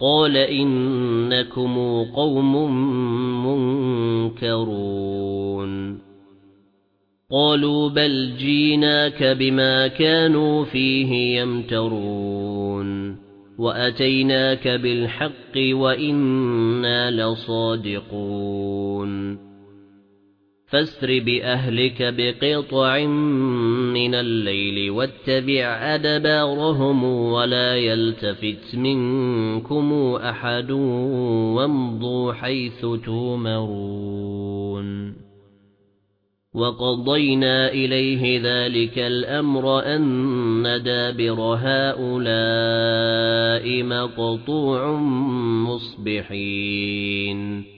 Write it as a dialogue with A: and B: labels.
A: قال إنكم قوم منكرون قالوا بل جيناك بما كانوا فيه يمترون وأتيناك بالحق وإنا لصادقون فاسر بأهلك بقطع من الليل واتبع أدبارهم ولا يلتفت منكم أحد وامضوا حيث تومرون وقضينا إليه ذلك الأمر أن دابر هؤلاء مقطوع مصبحين